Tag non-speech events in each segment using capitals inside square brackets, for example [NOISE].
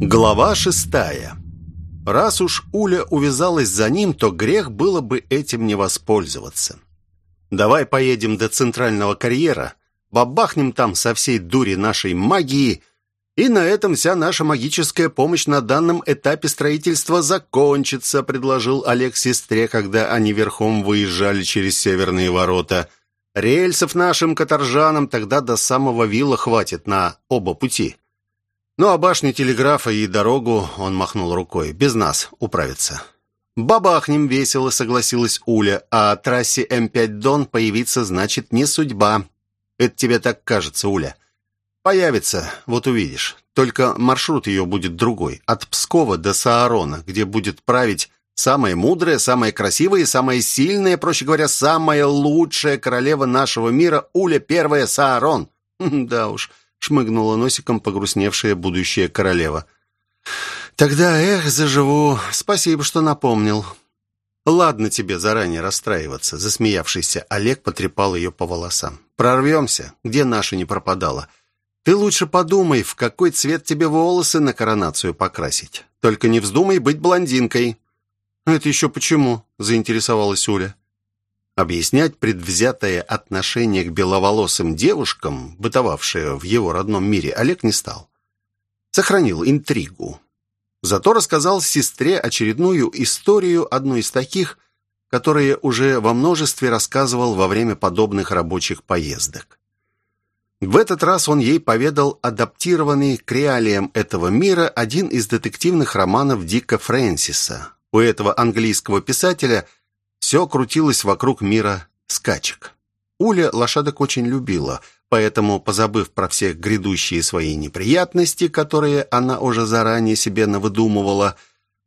Глава шестая. Раз уж Уля увязалась за ним, то грех было бы этим не воспользоваться. «Давай поедем до центрального карьера, бабахнем там со всей дури нашей магии, и на этом вся наша магическая помощь на данном этапе строительства закончится», предложил Олег сестре, когда они верхом выезжали через северные ворота. «Рельсов нашим каторжанам тогда до самого вилла хватит на оба пути». Ну, а башню телеграфа и дорогу он махнул рукой. Без нас управится. «Бабахнем весело», — согласилась Уля. «А трассе М5 Дон появиться значит не судьба. Это тебе так кажется, Уля. Появится, вот увидишь. Только маршрут ее будет другой. От Пскова до Саарона, где будет править самая мудрая, самая красивая и самая сильная, проще говоря, самая лучшая королева нашего мира Уля Первая Саарон. [LAUGHS] Да уж, шмыгнула носиком погрустневшая будущая королева. «Тогда, эх, заживу. Спасибо, что напомнил». «Ладно тебе заранее расстраиваться», — засмеявшийся Олег потрепал ее по волосам. «Прорвемся, где наша не пропадала. Ты лучше подумай, в какой цвет тебе волосы на коронацию покрасить. Только не вздумай быть блондинкой». «Это еще почему?» — заинтересовалась Уля. Объяснять предвзятое отношение к беловолосым девушкам, бытовавшее в его родном мире, Олег не стал. Сохранил интригу. Зато рассказал сестре очередную историю, одну из таких, которые уже во множестве рассказывал во время подобных рабочих поездок. В этот раз он ей поведал адаптированный к реалиям этого мира один из детективных романов Дика Фрэнсиса. У этого английского писателя – все крутилось вокруг мира скачек. Уля лошадок очень любила, поэтому, позабыв про все грядущие свои неприятности, которые она уже заранее себе навыдумывала,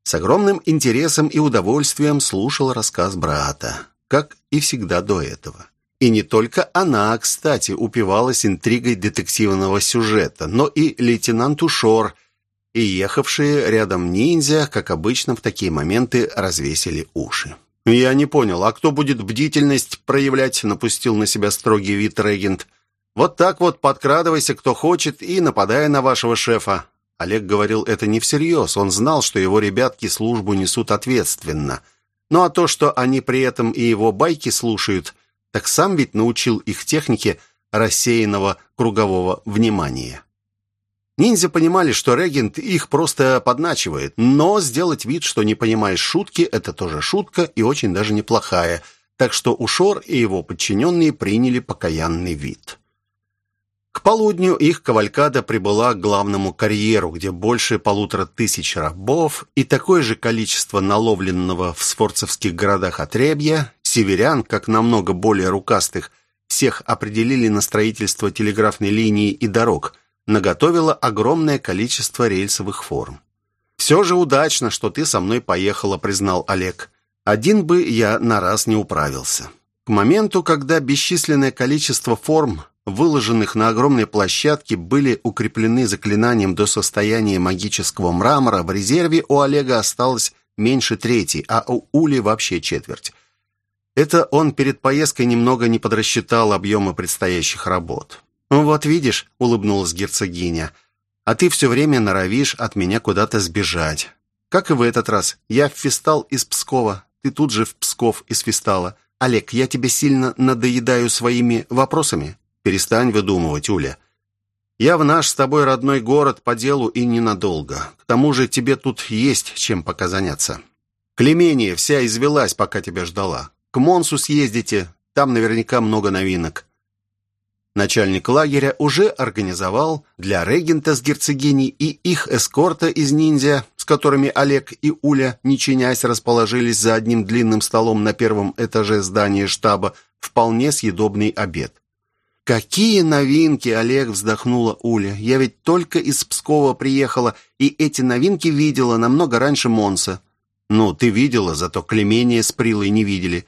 с огромным интересом и удовольствием слушала рассказ брата, как и всегда до этого. И не только она, кстати, упивалась интригой детективного сюжета, но и лейтенант Ушор и ехавшие рядом ниндзя, как обычно в такие моменты, развесили уши. «Я не понял, а кто будет бдительность проявлять?» напустил на себя строгий вид регент. «Вот так вот подкрадывайся, кто хочет, и нападая на вашего шефа». Олег говорил это не всерьез, он знал, что его ребятки службу несут ответственно. Ну а то, что они при этом и его байки слушают, так сам ведь научил их технике рассеянного кругового внимания. Ниндзя понимали, что регент их просто подначивает, но сделать вид, что не понимаешь шутки, это тоже шутка и очень даже неплохая, так что Ушор и его подчиненные приняли покаянный вид. К полудню их кавалькада прибыла к главному карьеру, где больше полутора тысяч рабов и такое же количество наловленного в сфорцевских городах отребья, северян, как намного более рукастых, всех определили на строительство телеграфной линии и дорог – наготовила огромное количество рельсовых форм. «Все же удачно, что ты со мной поехала», — признал Олег. «Один бы я на раз не управился». К моменту, когда бесчисленное количество форм, выложенных на огромной площадке, были укреплены заклинанием до состояния магического мрамора, в резерве у Олега осталось меньше трети, а у Ули вообще четверть. Это он перед поездкой немного не подрасчитал объемы предстоящих работ. «Вот видишь», — улыбнулась герцогиня, «а ты все время норовишь от меня куда-то сбежать. Как и в этот раз. Я Фистал из Пскова, ты тут же в Псков из Фистала. Олег, я тебе сильно надоедаю своими вопросами? Перестань выдумывать, Уля. Я в наш с тобой родной город по делу и ненадолго. К тому же тебе тут есть чем пока заняться. Клемения вся извелась, пока тебя ждала. К Монсу съездите, там наверняка много новинок. Начальник лагеря уже организовал для регента с герцогиней и их эскорта из ниндзя, с которыми Олег и Уля, не чинясь, расположились за одним длинным столом на первом этаже здания штаба, вполне съедобный обед. «Какие новинки!» — Олег вздохнула Уля. «Я ведь только из Пскова приехала, и эти новинки видела намного раньше Монса». «Ну, ты видела, зато Клемения с Прилой не видели.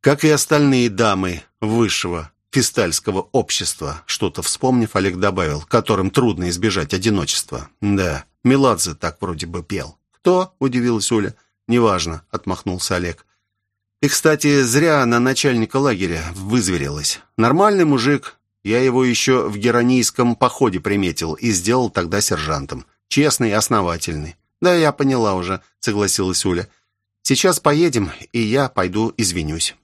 Как и остальные дамы высшего фистальского общества, что-то вспомнив, Олег добавил, которым трудно избежать одиночества. Да, Меладзе так вроде бы пел. «Кто?» — удивилась Оля. «Неважно», — отмахнулся Олег. «И, кстати, зря на начальника лагеря вызверилась. Нормальный мужик. Я его еще в геронийском походе приметил и сделал тогда сержантом. честный и основательный. «Да, я поняла уже», — согласилась Уля. «Сейчас поедем, и я пойду извинюсь».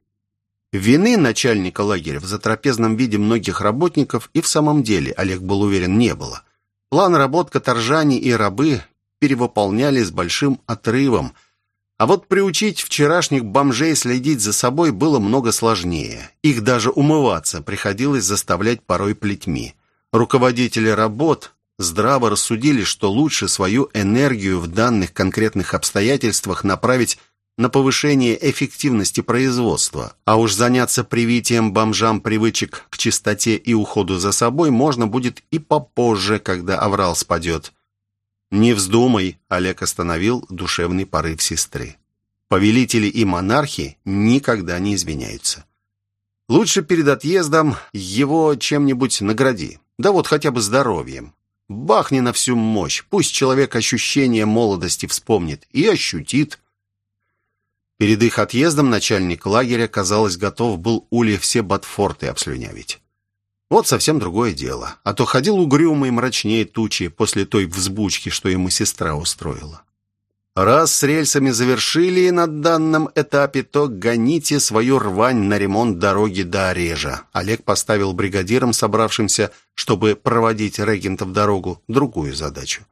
Вины начальника лагеря в затрапезном виде многих работников и в самом деле, Олег был уверен, не было. План работ каторжане и рабы перевыполняли с большим отрывом — а вот приучить вчерашних бомжей следить за собой было много сложнее. Их даже умываться приходилось заставлять порой плетьми. Руководители работ здраво рассудили, что лучше свою энергию в данных конкретных обстоятельствах направить на повышение эффективности производства, а уж заняться привитием бомжам привычек к чистоте и уходу за собой можно будет и попозже, когда аврал спадет. «Не вздумай», — Олег остановил душевный порыв сестры. «Повелители и монархи никогда не извиняются. Лучше перед отъездом его чем-нибудь награди, да вот хотя бы здоровьем. Бахни на всю мощь, пусть человек ощущение молодости вспомнит и ощутит». Перед их отъездом начальник лагеря, казалось, готов был Уле все ботфорты обслюнявить. Вот совсем другое дело. А то ходил угрюмый, мрачнее тучи после той взбучки, что ему сестра устроила. Раз с рельсами завершили на данном этапе, то гоните свою рвань на ремонт дороги до Орежа. Олег поставил бригадирам, собравшимся, чтобы проводить регента в дорогу, другую задачу.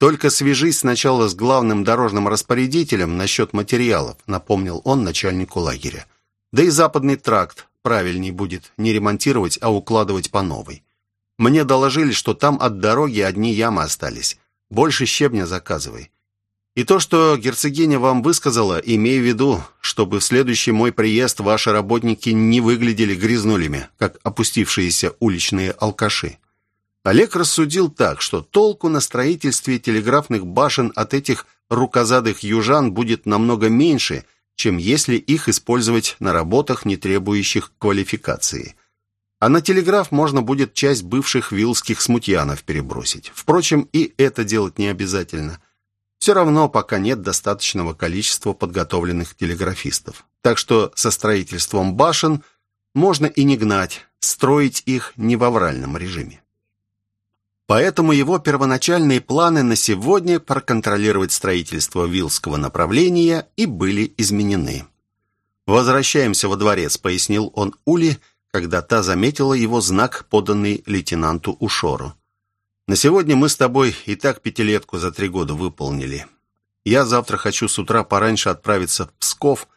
Только свяжись сначала с главным дорожным распорядителем насчет материалов, напомнил он начальнику лагеря. Да и западный тракт правильней будет не ремонтировать, а укладывать по новой. Мне доложили, что там от дороги одни ямы остались. Больше щебня заказывай. И то, что герцогиня вам высказала, имей в виду, чтобы в следующий мой приезд ваши работники не выглядели грязнулями, как опустившиеся уличные алкаши. Олег рассудил так, что толку на строительстве телеграфных башен от этих рукозадых южан будет намного меньше – чем если их использовать на работах, не требующих квалификации. А на телеграф можно будет часть бывших вилских смутьянов перебросить. Впрочем, и это делать не обязательно. Все равно пока нет достаточного количества подготовленных телеграфистов. Так что со строительством башен можно и не гнать, строить их не в авральном режиме. Поэтому его первоначальные планы на сегодня проконтролировать строительство Вилского направления и были изменены. «Возвращаемся во дворец», — пояснил он Ули, когда та заметила его знак, поданный лейтенанту Ушору. «На сегодня мы с тобой и так пятилетку за три года выполнили. Я завтра хочу с утра пораньше отправиться в Псков,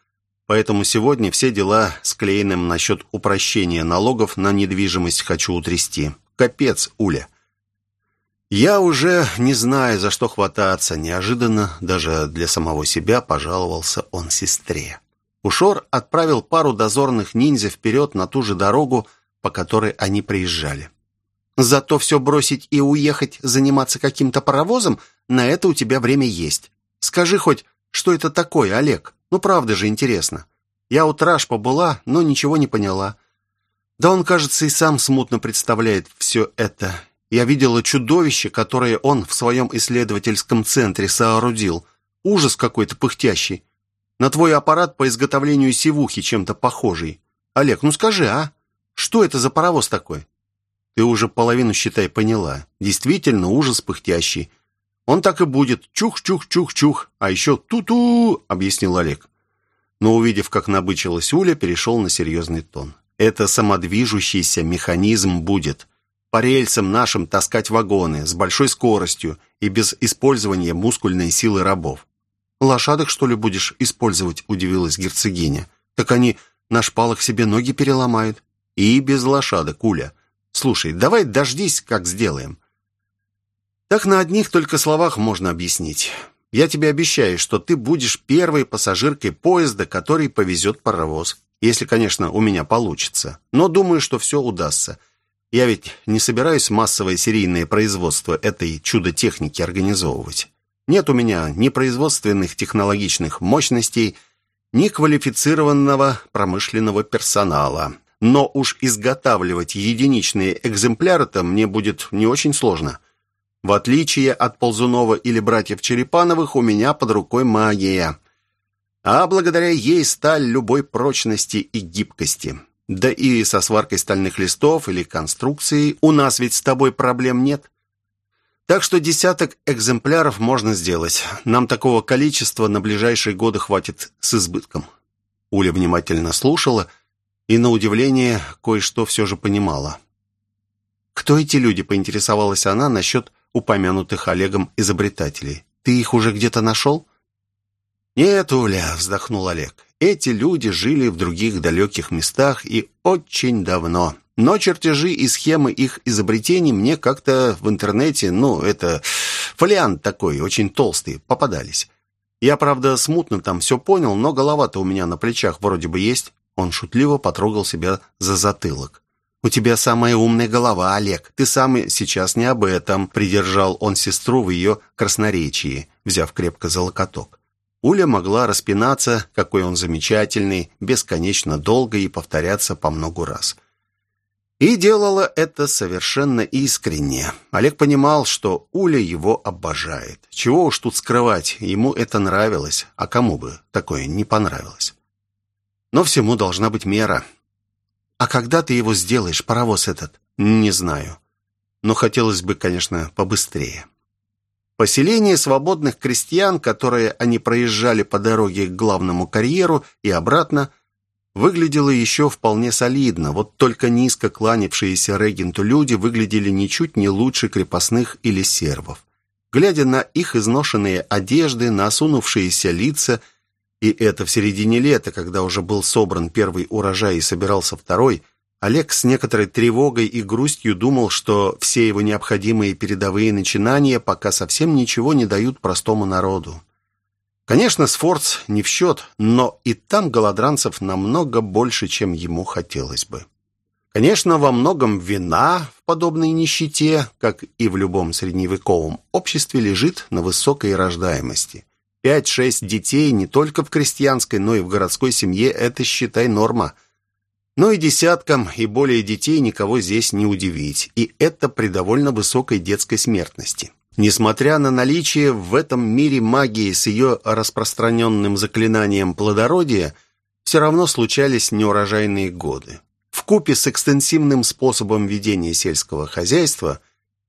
поэтому сегодня все дела с Клейным насчет упрощения налогов на недвижимость хочу утрясти. Капец, Уля. Я уже не знаю, за что хвататься. Неожиданно, даже для самого себя, пожаловался он сестре. Ушор отправил пару дозорных ниндзя вперед на ту же дорогу, по которой они приезжали. Зато все бросить и уехать заниматься каким-то паровозом, на это у тебя время есть. Скажи хоть, что это такое, Олег? Ну, правда же интересно. Я у Трашпа была, но ничего не поняла. Да он, кажется, и сам смутно представляет все это. Я видела чудовище, которое он в своем исследовательском центре соорудил. Ужас какой-то пыхтящий. На твой аппарат по изготовлению сивухи чем-то похожий. Олег, ну скажи, а? Что это за паровоз такой? Ты уже половину, считай, поняла. Действительно, ужас пыхтящий. Он так и будет. Чух-чух-чух-чух. А еще ту-ту, объяснил Олег. Но, увидев, как набычилась Уля, перешел на серьезный тон. Это самодвижущийся механизм будет по рельсам нашим таскать вагоны с большой скоростью и без использования мускульной силы рабов. «Лошадок, что ли, будешь использовать?» – удивилась герцогиня. «Так они на шпалах себе ноги переломают». «И без лошадок, Уля. Слушай, давай дождись, как сделаем». Так на одних только словах можно объяснить. Я тебе обещаю, что ты будешь первой пассажиркой поезда, который повезет паровоз. Если, конечно, у меня получится. Но думаю, что все удастся. Я ведь не собираюсь массовое серийное производство этой чудо-техники организовывать. Нет у меня ни производственных технологичных мощностей, ни квалифицированного промышленного персонала. Но уж изготавливать единичные экземпляры-то мне будет не очень сложно. В отличие от Ползунова или братьев Черепановых, у меня под рукой магия. А благодаря ей сталь любой прочности и гибкости. Да и со сваркой стальных листов или конструкцией у нас ведь с тобой проблем нет. Так что десяток экземпляров можно сделать. Нам такого количества на ближайшие годы хватит с избытком». Уля внимательно слушала и, на удивление, кое-что все же понимала. «Кто эти люди?» — поинтересовалась она насчет упомянутых Олегом изобретателей. «Ты их уже где-то нашел?» «Нет, Уля», — вздохнул Олег. «Эти люди жили в других далеких местах и очень давно. Но чертежи и схемы их изобретений мне как-то в интернете, ну, это фолиант такой, очень толстый, попадались. Я, правда, смутно там все понял, но голова-то у меня на плечах вроде бы есть». Он шутливо потрогал себя за затылок. «У тебя самая умная голова, Олег. Ты сам сейчас не об этом», — придержал он сестру в ее красноречии, взяв крепко за локоток. Уля могла распинаться, какой он замечательный, бесконечно долго и повторяться по многу раз. И делала это совершенно искренне. Олег понимал, что Уля его обожает. Чего уж тут скрывать, ему это нравилось, а кому бы такое не понравилось. Но всему должна быть мера. «А когда ты его сделаешь, паровоз этот?» «Не знаю. Но хотелось бы, конечно, побыстрее». Поселение свободных крестьян, которые они проезжали по дороге к главному карьеру и обратно, выглядело еще вполне солидно, вот только низко кланявшиеся регенту люди выглядели ничуть не лучше крепостных или сервов. Глядя на их изношенные одежды, на осунувшиеся лица, и это в середине лета, когда уже был собран первый урожай и собирался второй – Олег с некоторой тревогой и грустью думал, что все его необходимые передовые начинания пока совсем ничего не дают простому народу. Конечно, Сфорц не в счет, но и там голодранцев намного больше, чем ему хотелось бы. Конечно, во многом вина в подобной нищете, как и в любом средневековом обществе, лежит на высокой рождаемости. Пять-шесть детей не только в крестьянской, но и в городской семье – это, считай, норма – но и десяткам и более детей никого здесь не удивить, и это при довольно высокой детской смертности. Несмотря на наличие в этом мире магии с ее распространенным заклинанием плодородия, все равно случались неурожайные годы. В купе с экстенсивным способом ведения сельского хозяйства,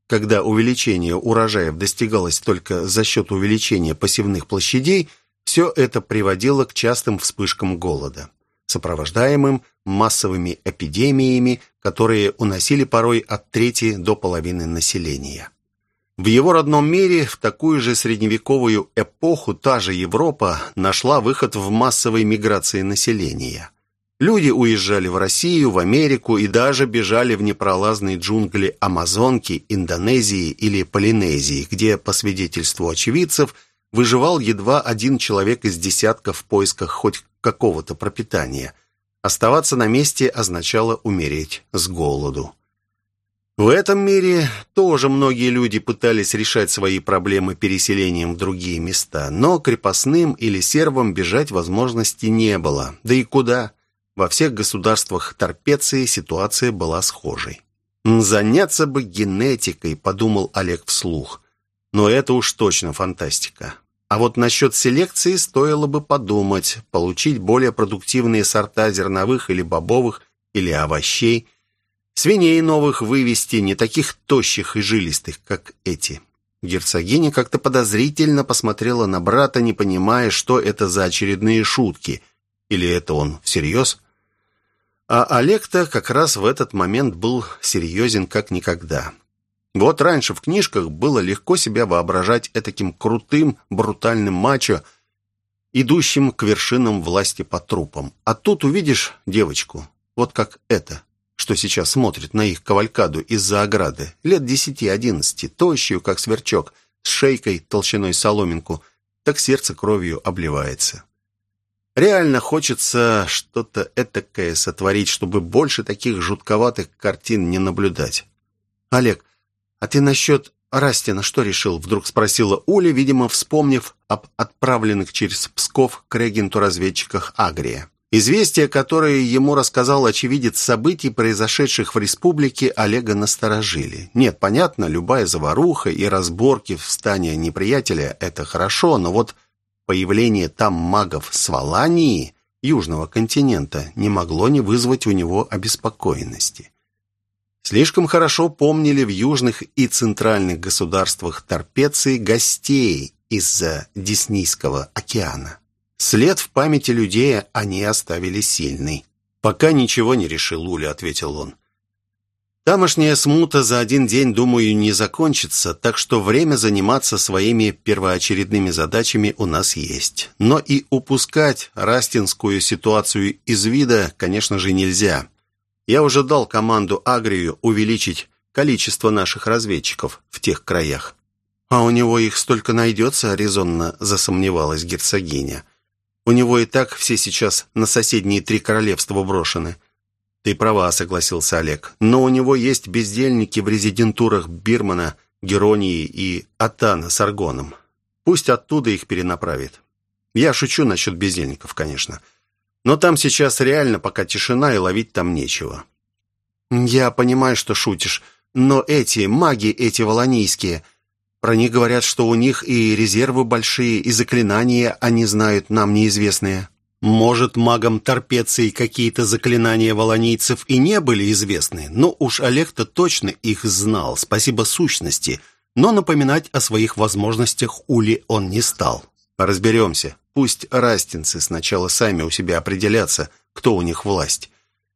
когда увеличение урожаев достигалось только за счет увеличения посевных площадей, все это приводило к частым вспышкам голода сопровождаемым массовыми эпидемиями, которые уносили порой от трети до половины населения. В его родном мире в такую же средневековую эпоху та же Европа нашла выход в массовой миграции населения. Люди уезжали в Россию, в Америку и даже бежали в непролазные джунгли Амазонки, Индонезии или Полинезии, где, по свидетельству очевидцев, выживал едва один человек из десятка в поисках хоть какого-то пропитания. Оставаться на месте означало умереть с голоду. В этом мире тоже многие люди пытались решать свои проблемы переселением в другие места, но крепостным или сервам бежать возможности не было. Да и куда? Во всех государствах Торпеции ситуация была схожей. «Заняться бы генетикой», — подумал Олег вслух. «Но это уж точно фантастика. А вот насчет селекции стоило бы подумать, получить более продуктивные сорта зерновых или бобовых, или овощей, свиней новых вывести, не таких тощих и жилистых, как эти. Герцогиня как-то подозрительно посмотрела на брата, не понимая, что это за очередные шутки. Или это он всерьез? А Олег-то как раз в этот момент был серьезен как никогда. Вот раньше в книжках было легко себя воображать этаким крутым, брутальным мачо, идущим к вершинам власти по трупам. А тут увидишь девочку, вот как это, что сейчас смотрит на их кавалькаду из-за ограды, лет десяти-одиннадцати, тощую, как сверчок, с шейкой толщиной соломинку, так сердце кровью обливается. Реально хочется что-то этакое сотворить, чтобы больше таких жутковатых картин не наблюдать. Олег, «А ты насчет Растина что решил?» Вдруг спросила Уля, видимо, вспомнив об отправленных через Псков к регенту разведчиках Агрия. Известия, которые ему рассказал очевидец событий, произошедших в республике, Олега насторожили. Нет, понятно, любая заваруха и разборки в стане неприятеля – это хорошо, но вот появление там магов с Валании, южного континента, не могло не вызвать у него обеспокоенности. Слишком хорошо помнили в южных и центральных государствах торпеции гостей из-за Деснийского океана. След в памяти людей они оставили сильный. «Пока ничего не решил, Уля», — ответил он. Тамошняя смута за один день, думаю, не закончится, так что время заниматься своими первоочередными задачами у нас есть. Но и упускать растинскую ситуацию из вида, конечно же, нельзя. Я уже дал команду Агрию увеличить количество наших разведчиков в тех краях. А у него их столько найдется, резонно засомневалась герцогиня. У него и так все сейчас на соседние три королевства брошены. «Ты права», — согласился Олег. «Но у него есть бездельники в резидентурах Бирмана, Геронии и Атана с Аргоном. Пусть оттуда их перенаправит. Я шучу насчет бездельников, конечно. Но там сейчас реально пока тишина и ловить там нечего». «Я понимаю, что шутишь, но эти, маги эти волонийские, про них говорят, что у них и резервы большие, и заклинания они знают нам неизвестные». Может, магам Торпеции какие-то заклинания волонийцев и не были известны, но уж Олег-то точно их знал, спасибо сущности, но напоминать о своих возможностях Ули он не стал. Разберемся. Пусть растинцы сначала сами у себя определятся, кто у них власть.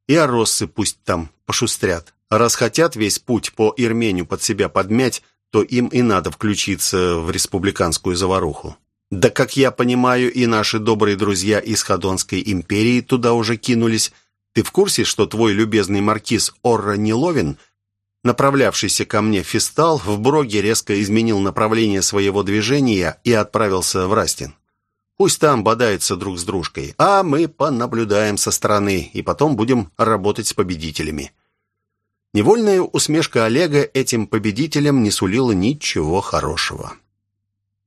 И ороссы пусть там пошустрят. Раз хотят весь путь по Ирмению под себя подмять, то им и надо включиться в республиканскую заваруху. Да, как я понимаю, и наши добрые друзья из Ходонской империи туда уже кинулись. Ты в курсе, что твой любезный маркиз Орра Неловин, направлявшийся ко мне фистал, в Броге резко изменил направление своего движения и отправился в Растин? Пусть там бодаются друг с дружкой, а мы понаблюдаем со стороны и потом будем работать с победителями». Невольная усмешка Олега этим победителям не сулила ничего хорошего.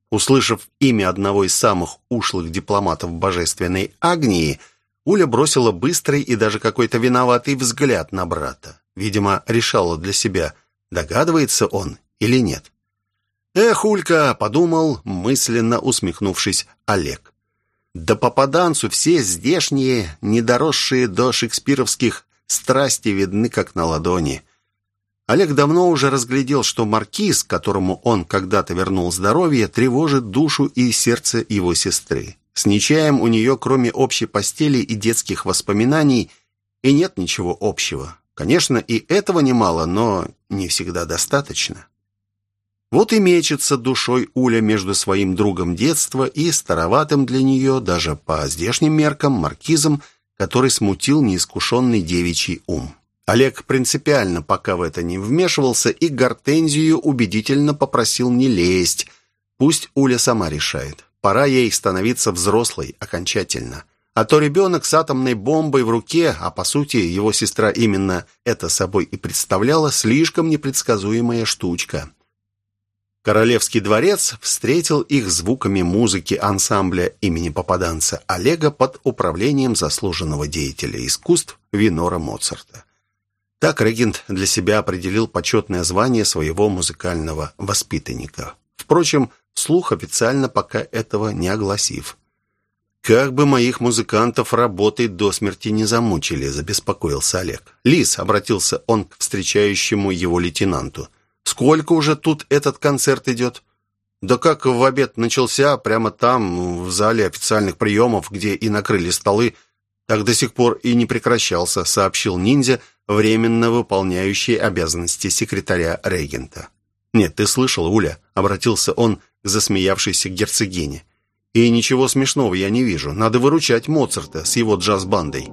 Услышав имя одного из самых ушлых дипломатов божественной Агнии, Уля бросила быстрый и даже какой-то виноватый взгляд на брата. Видимо, решала для себя, догадывается он или нет. «Эх, Улька!» — подумал, мысленно усмехнувшись Олег. «Да попаданцу все здешние, недоросшие до шекспировских страсти видны как на ладони. Олег давно уже разглядел, что маркиз, которому он когда-то вернул здоровье, тревожит душу и сердце его сестры. С Нечаем у нее, кроме общей постели и детских воспоминаний, и нет ничего общего. Конечно, и этого немало, но не всегда достаточно. Вот и мечется душой Уля между своим другом детства и староватым для нее, даже по здешним меркам, маркизом, который смутил неискушенный девичий ум. Олег принципиально пока в это не вмешивался и Гортензию убедительно попросил не лезть. Пусть Уля сама решает. Пора ей становиться взрослой окончательно. А то ребенок с атомной бомбой в руке, а по сути его сестра именно это собой и представляла, слишком непредсказуемая штучка. Королевский дворец встретил их звуками музыки ансамбля имени попаданца Олега под управлением заслуженного деятеля искусств Винора Моцарта. Так регент для себя определил почетное звание своего музыкального воспитанника. Впрочем, слух официально пока этого не огласив. «Как бы моих музыкантов работой до смерти не замучили», — забеспокоился Олег. «Лис», — обратился он к встречающему его лейтенанту, — «сколько уже тут этот концерт идет?» «Да как в обед начался, прямо там, в зале официальных приемов, где и накрыли столы, так до сих пор и не прекращался», — сообщил ниндзя, временно выполняющий обязанности секретаря регента. «Нет, ты слышал, Уля?» — обратился он к засмеявшейся герцогине. «И ничего смешного я не вижу. Надо выручать Моцарта с его джаз-бандой».